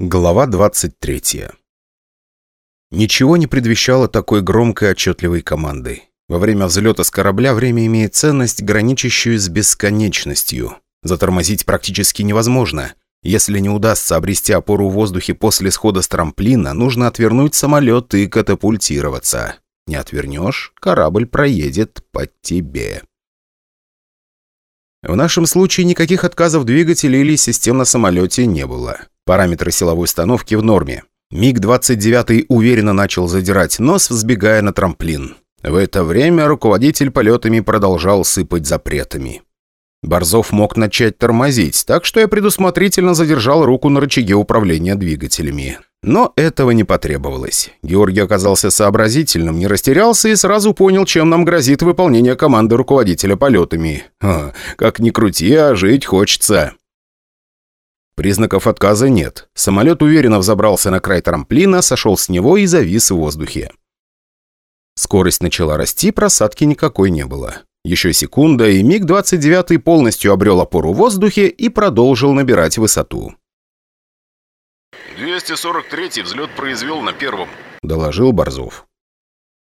Глава 23 Ничего не предвещало такой громкой отчетливой команды. Во время взлета с корабля время имеет ценность, граничащую с бесконечностью. Затормозить практически невозможно. Если не удастся обрести опору в воздухе после схода с трамплина, нужно отвернуть самолет и катапультироваться. Не отвернешь, корабль проедет под тебе. В нашем случае никаких отказов двигателя или систем на самолете не было. Параметры силовой установки в норме. МиГ-29 уверенно начал задирать нос, взбегая на трамплин. В это время руководитель полетами продолжал сыпать запретами. Борзов мог начать тормозить, так что я предусмотрительно задержал руку на рычаге управления двигателями. Но этого не потребовалось. Георгий оказался сообразительным, не растерялся и сразу понял, чем нам грозит выполнение команды руководителя полетами. Ха, как ни крути, а жить хочется. Признаков отказа нет. Самолет уверенно взобрался на край трамплина, сошел с него и завис в воздухе. Скорость начала расти, просадки никакой не было. Еще секунда, и МиГ-29 полностью обрел опору в воздухе и продолжил набирать высоту. «243-й взлет произвел на первом», — доложил Борзов.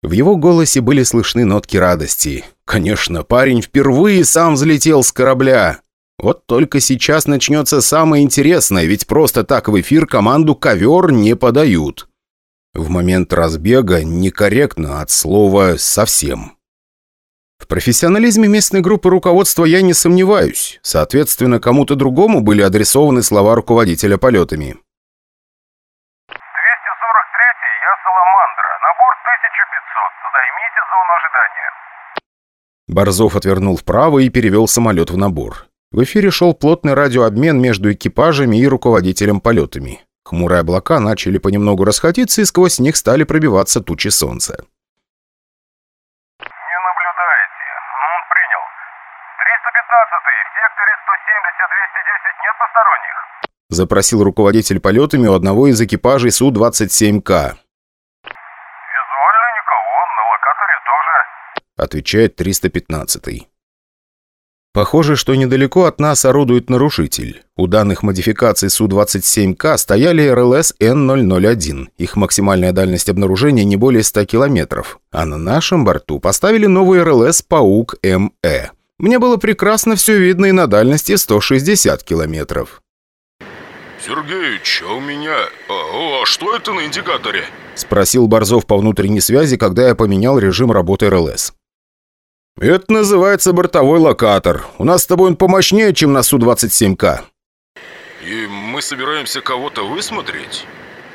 В его голосе были слышны нотки радости. Конечно, парень впервые сам взлетел с корабля. Вот только сейчас начнется самое интересное, ведь просто так в эфир команду «ковер» не подают. В момент разбега некорректно от слова «совсем». В профессионализме местной группы руководства я не сомневаюсь. Соответственно, кому-то другому были адресованы слова руководителя полетами. 243-й, я Саламандра. Набор 1500. Займите зону ожидания. Борзов отвернул вправо и перевел самолет в набор. В эфире шел плотный радиообмен между экипажами и руководителем полетами. Хмурые облака начали понемногу расходиться, и сквозь них стали пробиваться тучи солнца. Не наблюдаете. М, Принял. 315-й, в секторе 170-210 нет посторонних? Запросил руководитель полетами у одного из экипажей Су-27К. Визуально никого, на локаторе тоже. Отвечает 315-й. Похоже, что недалеко от нас орудует нарушитель. У данных модификаций Су-27К стояли РЛС Н-001. Их максимальная дальность обнаружения не более 100 километров. А на нашем борту поставили новый РЛС «Паук МЭ». Мне было прекрасно все видно и на дальности 160 километров. Сергеич, а у меня... А, а что это на индикаторе? Спросил Борзов по внутренней связи, когда я поменял режим работы РЛС. «Это называется бортовой локатор. У нас с тобой он помощнее, чем на Су-27К». И мы собираемся кого-то высмотреть?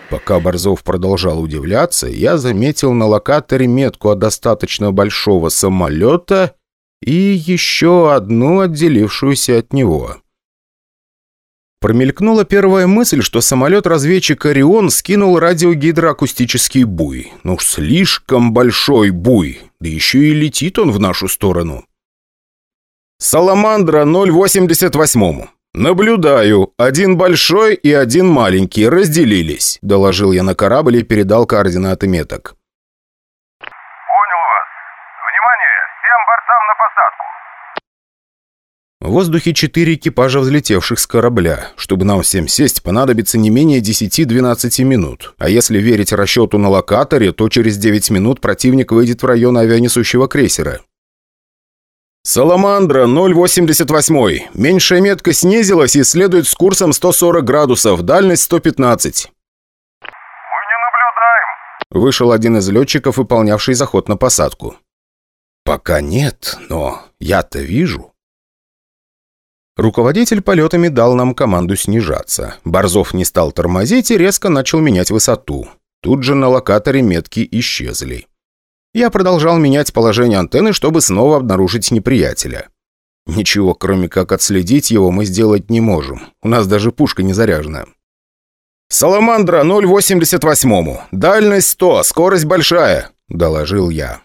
Пока Борзов продолжал удивляться, я заметил на локаторе метку от достаточно большого самолета и еще одну отделившуюся от него. Промелькнула первая мысль, что самолет-разведчик «Орион» скинул радиогидроакустический буй. Ну слишком большой буй, да еще и летит он в нашу сторону. «Саламандра 088. Наблюдаю. Один большой и один маленький. Разделились», – доложил я на корабль и передал координаты меток. Понял вас. Внимание, всем бортам на посадку. В воздухе четыре экипажа, взлетевших с корабля. Чтобы нам всем сесть, понадобится не менее 10-12 минут. А если верить расчету на локаторе, то через 9 минут противник выйдет в район авианесущего крейсера. «Саламандра, 088. Меньшая метка снизилась и следует с курсом 140 градусов, дальность 115». Мы не наблюдаем. Вышел один из летчиков, выполнявший заход на посадку. «Пока нет, но я-то вижу». Руководитель полетами дал нам команду снижаться. Борзов не стал тормозить и резко начал менять высоту. Тут же на локаторе метки исчезли. Я продолжал менять положение антенны, чтобы снова обнаружить неприятеля. Ничего, кроме как отследить его, мы сделать не можем. У нас даже пушка не заряжена. «Саламандра 088. Дальность 100, скорость большая», — доложил я.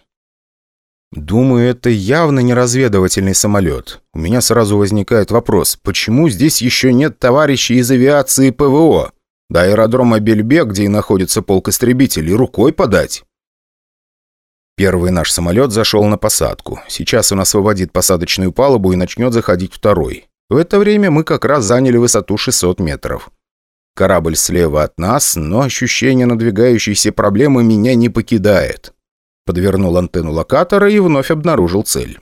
Думаю, это явно не разведывательный самолет. У меня сразу возникает вопрос, почему здесь еще нет товарищей из авиации ПВО? До аэродрома Бельбек, где и находится полк истребителей, рукой подать. Первый наш самолет зашел на посадку. Сейчас он освободит посадочную палубу и начнет заходить второй. В это время мы как раз заняли высоту 600 метров. Корабль слева от нас, но ощущение надвигающейся проблемы меня не покидает. Подвернул антенну локатора и вновь обнаружил цель.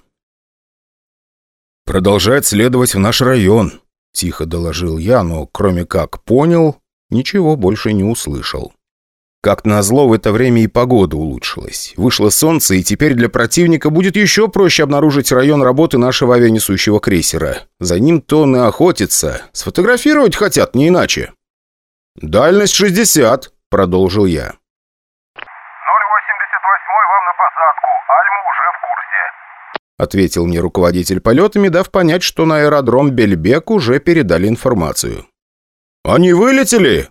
«Продолжает следовать в наш район», — тихо доложил я, но кроме как понял, ничего больше не услышал. Как назло, в это время и погода улучшилась. Вышло солнце, и теперь для противника будет еще проще обнаружить район работы нашего авианесущего крейсера. За ним то он и охотится. Сфотографировать хотят, не иначе. «Дальность 60», — продолжил я. 088 вам на посадку. Альма уже в курсе. Ответил мне руководитель полетами, дав понять, что на аэродром Бельбек уже передали информацию. «Они вылетели?»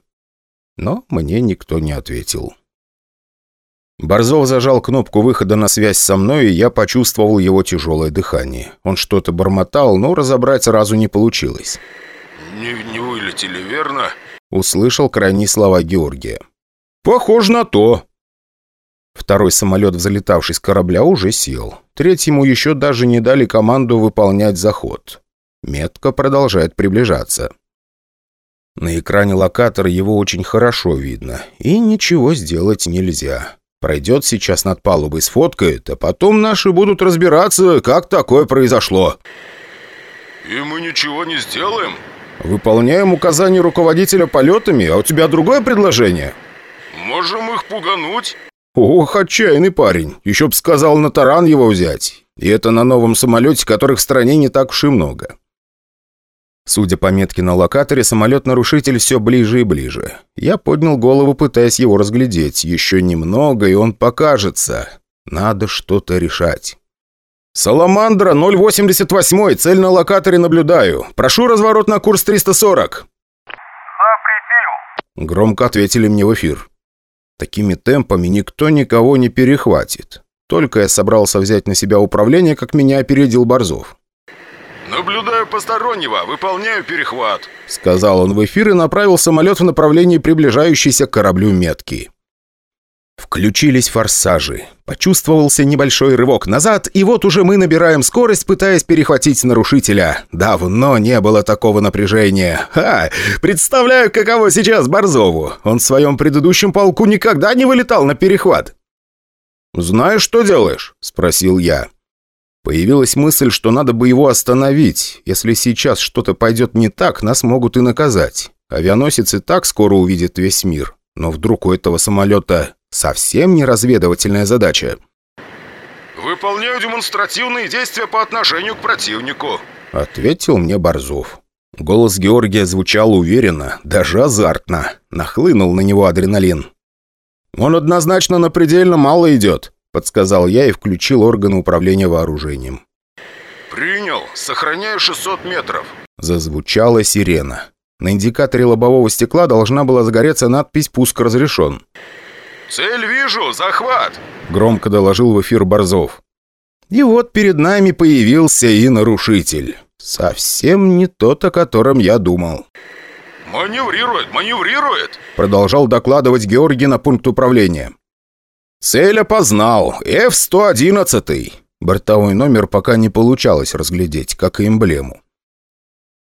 но мне никто не ответил. Борзов зажал кнопку выхода на связь со мной, и я почувствовал его тяжелое дыхание. Он что-то бормотал, но разобрать сразу не получилось. «Не, не вылетели, верно?» Услышал крайние слова Георгия. «Похоже на то». Второй самолет, взлетавший с корабля, уже сел. Третьему еще даже не дали команду выполнять заход. Метка продолжает приближаться. На экране локатора его очень хорошо видно, и ничего сделать нельзя. Пройдет сейчас над палубой, сфоткает, а потом наши будут разбираться, как такое произошло. «И мы ничего не сделаем?» «Выполняем указания руководителя полетами, а у тебя другое предложение?» «Можем их пугануть?» «Ох, отчаянный парень. Еще б сказал на таран его взять. И это на новом самолете, которых в стране не так уж и много. Судя по метке на локаторе, самолет-нарушитель все ближе и ближе. Я поднял голову, пытаясь его разглядеть. Еще немного, и он покажется. Надо что-то решать. «Саламандра, 088, цель на локаторе наблюдаю. Прошу разворот на курс 340». Запретил. Громко ответили мне в эфир. Такими темпами никто никого не перехватит. Только я собрался взять на себя управление, как меня опередил Борзов. «Наблюдаю постороннего, выполняю перехват», — сказал он в эфир и направил самолет в направлении приближающейся к кораблю метки. Включились форсажи. Почувствовался небольшой рывок назад, и вот уже мы набираем скорость, пытаясь перехватить нарушителя. Давно не было такого напряжения. Ха! Представляю, каково сейчас Борзову. Он в своем предыдущем полку никогда не вылетал на перехват. «Знаешь, что делаешь?» – спросил я. Появилась мысль, что надо бы его остановить. Если сейчас что-то пойдет не так, нас могут и наказать. Авианосец и так скоро увидит весь мир. Но вдруг у этого самолета совсем не разведывательная задача. «Выполняю демонстративные действия по отношению к противнику», — ответил мне Борзов. Голос Георгия звучал уверенно, даже азартно. Нахлынул на него адреналин. «Он однозначно на предельно мало идет», — подсказал я и включил органы управления вооружением. «Принял. Сохраняю 600 метров». Зазвучала сирена. На индикаторе лобового стекла должна была загореться надпись «Пуск разрешен». «Цель вижу! Захват!» — громко доложил в эфир Борзов. И вот перед нами появился и нарушитель. Совсем не тот, о котором я думал. «Маневрирует! Маневрирует!» — продолжал докладывать Георгий на пункт управления. «Цель опознал. F-111». Бортовой номер пока не получалось разглядеть, как и эмблему.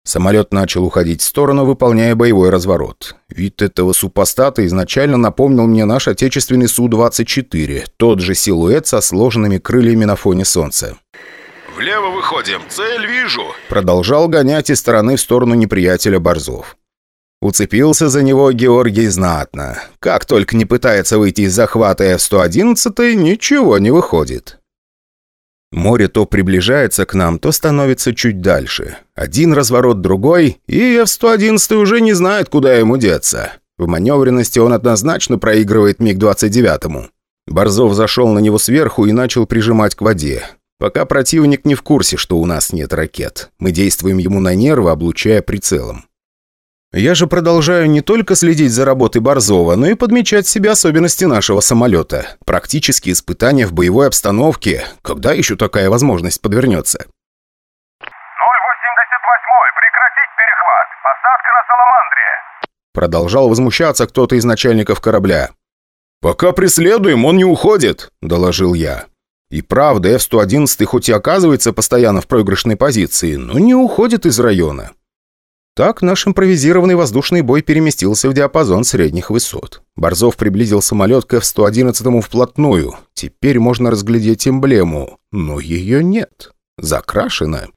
Самолет начал уходить в сторону, выполняя боевой разворот. Вид этого супостата изначально напомнил мне наш отечественный Су-24, тот же силуэт со сложенными крыльями на фоне солнца. «Влево выходим, цель вижу!» Продолжал гонять из стороны в сторону неприятеля Борзов. Уцепился за него Георгий знатно. Как только не пытается выйти из захвата F-111, ничего не выходит. Море то приближается к нам, то становится чуть дальше. Один разворот, другой, и F-111 уже не знает, куда ему деться. В маневренности он однозначно проигрывает МиГ-29. Борзов зашел на него сверху и начал прижимать к воде. Пока противник не в курсе, что у нас нет ракет. Мы действуем ему на нервы, облучая прицелом. Я же продолжаю не только следить за работой Борзова, но и подмечать себе особенности нашего самолета. Практически испытания в боевой обстановке. Когда еще такая возможность подвернется? 088, прекратить перехват. Посадка на Саламандре. Продолжал возмущаться кто-то из начальников корабля. «Пока преследуем, он не уходит», – доложил я. И правда, F-111 хоть и оказывается постоянно в проигрышной позиции, но не уходит из района. Так наш импровизированный воздушный бой переместился в диапазон средних высот. Борзов приблизил самолет к F-111 вплотную. Теперь можно разглядеть эмблему, но ее нет. Закрашена.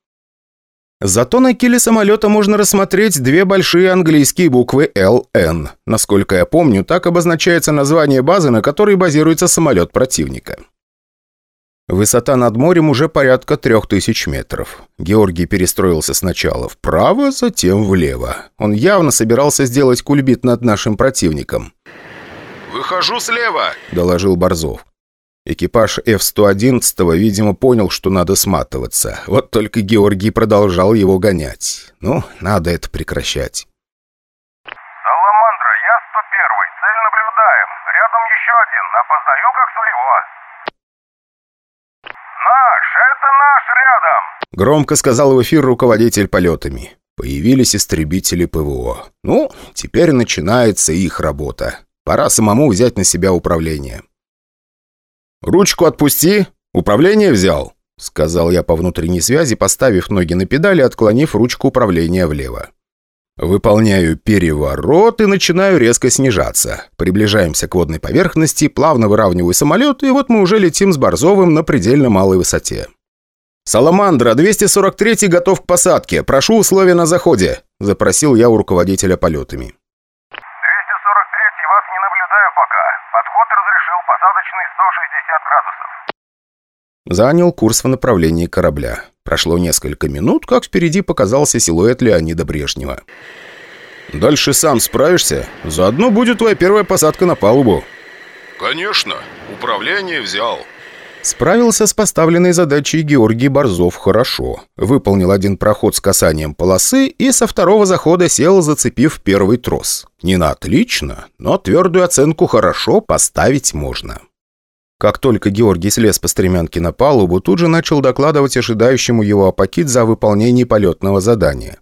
Зато на киле самолета можно рассмотреть две большие английские буквы LN. Насколько я помню, так обозначается название базы, на которой базируется самолет противника. Высота над морем уже порядка трех тысяч метров. Георгий перестроился сначала вправо, затем влево. Он явно собирался сделать кульбит над нашим противником. «Выхожу слева!» – доложил Борзов. Экипаж F-111, видимо, понял, что надо сматываться. Вот только Георгий продолжал его гонять. Ну, надо это прекращать. «Саламандра, я 101-й. Цель наблюдаем. Рядом еще один. Опознаю как своего». «Наш! Это наш рядом!» Громко сказал в эфир руководитель полетами. Появились истребители ПВО. Ну, теперь начинается их работа. Пора самому взять на себя управление. «Ручку отпусти! Управление взял!» Сказал я по внутренней связи, поставив ноги на педали, отклонив ручку управления влево. Выполняю переворот и начинаю резко снижаться. Приближаемся к водной поверхности, плавно выравниваю самолет, и вот мы уже летим с Борзовым на предельно малой высоте. «Саламандра, 243 готов к посадке. Прошу условия на заходе», – запросил я у руководителя полетами. 243 вас не наблюдаю пока. Подход разрешил, посадочный 160 градусов. Занял курс в направлении корабля. Прошло несколько минут, как впереди показался силуэт Леонида Брежнева. «Дальше сам справишься? Заодно будет твоя первая посадка на палубу». «Конечно. Управление взял». Справился с поставленной задачей Георгий Борзов хорошо. Выполнил один проход с касанием полосы и со второго захода сел, зацепив первый трос. Не на отлично, но твердую оценку хорошо поставить можно. Как только Георгий слез по стремянке на палубу, тут же начал докладывать ожидающему его Апакит за выполнение полетного задания.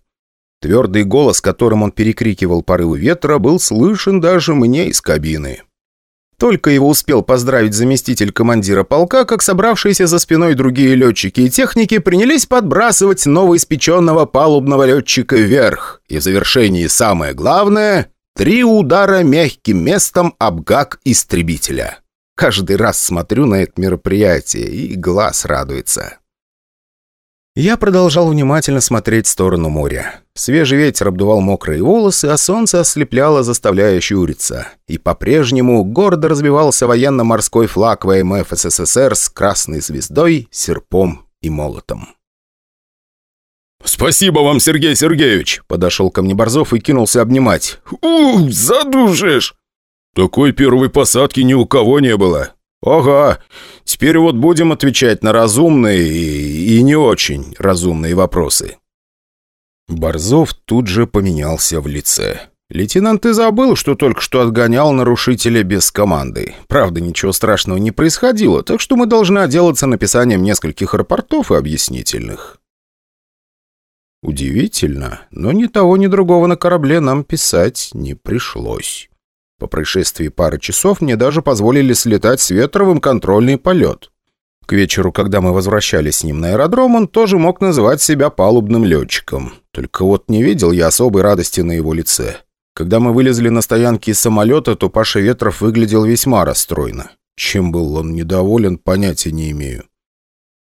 Твердый голос, которым он перекрикивал порывы ветра, был слышен даже мне из кабины. Только его успел поздравить заместитель командира полка, как собравшиеся за спиной другие летчики и техники принялись подбрасывать новоиспеченного палубного летчика вверх. И в завершении самое главное – три удара мягким местом об гак истребителя. Каждый раз смотрю на это мероприятие, и глаз радуется. Я продолжал внимательно смотреть в сторону моря. Свежий ветер обдувал мокрые волосы, а солнце ослепляло, заставляя щуриться. И по-прежнему гордо разбивался военно-морской флаг ВМФ СССР с красной звездой, серпом и молотом. «Спасибо вам, Сергей Сергеевич!» Подошел ко мне Борзов и кинулся обнимать. «Ух, задушишь!» «Такой первой посадки ни у кого не было». «Ага, теперь вот будем отвечать на разумные и, и не очень разумные вопросы». Борзов тут же поменялся в лице. «Лейтенант и забыл, что только что отгонял нарушителя без команды. Правда, ничего страшного не происходило, так что мы должны отделаться написанием нескольких рапортов и объяснительных». Удивительно, но ни того, ни другого на корабле нам писать не пришлось. По происшествии пары часов мне даже позволили слетать с Ветровым контрольный полет. К вечеру, когда мы возвращались с ним на аэродром, он тоже мог называть себя палубным летчиком. Только вот не видел я особой радости на его лице. Когда мы вылезли на стоянке из самолета, то Паша Ветров выглядел весьма расстроенно. Чем был он недоволен, понятия не имею.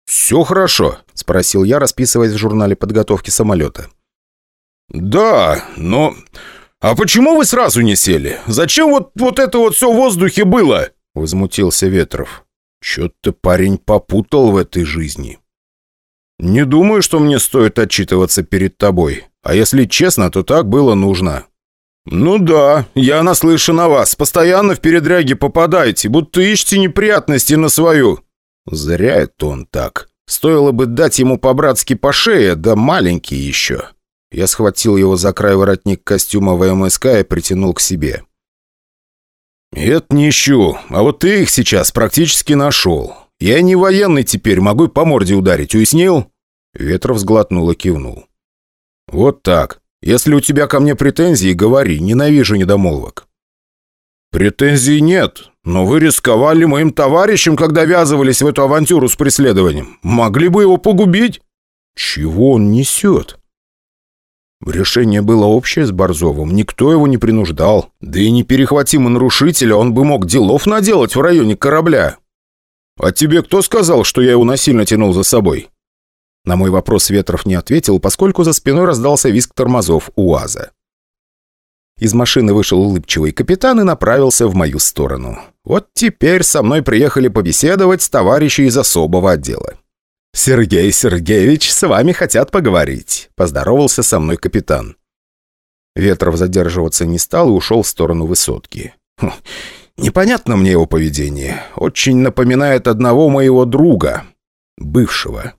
«Все хорошо?» – спросил я, расписываясь в журнале подготовки самолета. «Да, но «А почему вы сразу не сели? Зачем вот, вот это вот все в воздухе было?» Возмутился Ветров. «Че-то парень попутал в этой жизни». «Не думаю, что мне стоит отчитываться перед тобой. А если честно, то так было нужно». «Ну да, я наслышан о вас. Постоянно в передряги попадаете, будто ищете неприятности на свою». «Зря это он так. Стоило бы дать ему по-братски по шее, да маленький еще». Я схватил его за край воротник костюма ВМСК и притянул к себе. «Это не ищу, а вот ты их сейчас практически нашел. Я не военный теперь, могу по морде ударить, уяснил?» Ветров сглотнул и кивнул. «Вот так. Если у тебя ко мне претензии, говори, ненавижу недомолвок». «Претензий нет, но вы рисковали моим товарищем, когда ввязывались в эту авантюру с преследованием. Могли бы его погубить». «Чего он несет?» Решение было общее с Борзовым, никто его не принуждал. Да и не перехватимо нарушителя, он бы мог делов наделать в районе корабля. «А тебе кто сказал, что я его насильно тянул за собой?» На мой вопрос Ветров не ответил, поскольку за спиной раздался визг тормозов УАЗа. Из машины вышел улыбчивый капитан и направился в мою сторону. Вот теперь со мной приехали побеседовать товарищи из особого отдела. «Сергей Сергеевич, с вами хотят поговорить», – поздоровался со мной капитан. Ветров задерживаться не стал и ушел в сторону высотки. Хм, непонятно мне его поведение. Очень напоминает одного моего друга, бывшего.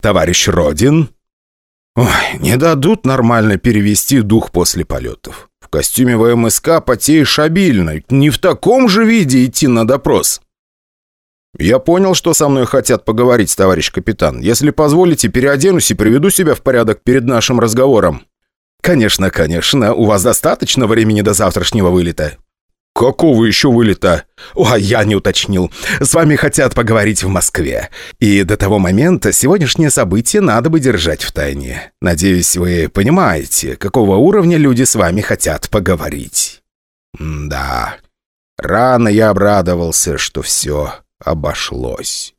«Товарищ Родин?» Ой, не дадут нормально перевести дух после полетов. В костюме ВМСК потеешь обильно. Не в таком же виде идти на допрос. «Я понял, что со мной хотят поговорить, товарищ капитан. Если позволите, переоденусь и приведу себя в порядок перед нашим разговором». «Конечно, конечно. У вас достаточно времени до завтрашнего вылета?» «Какого еще вылета?» «О, я не уточнил. С вами хотят поговорить в Москве. И до того момента сегодняшнее событие надо бы держать в тайне. Надеюсь, вы понимаете, какого уровня люди с вами хотят поговорить». М «Да. Рано я обрадовался, что все обошлось.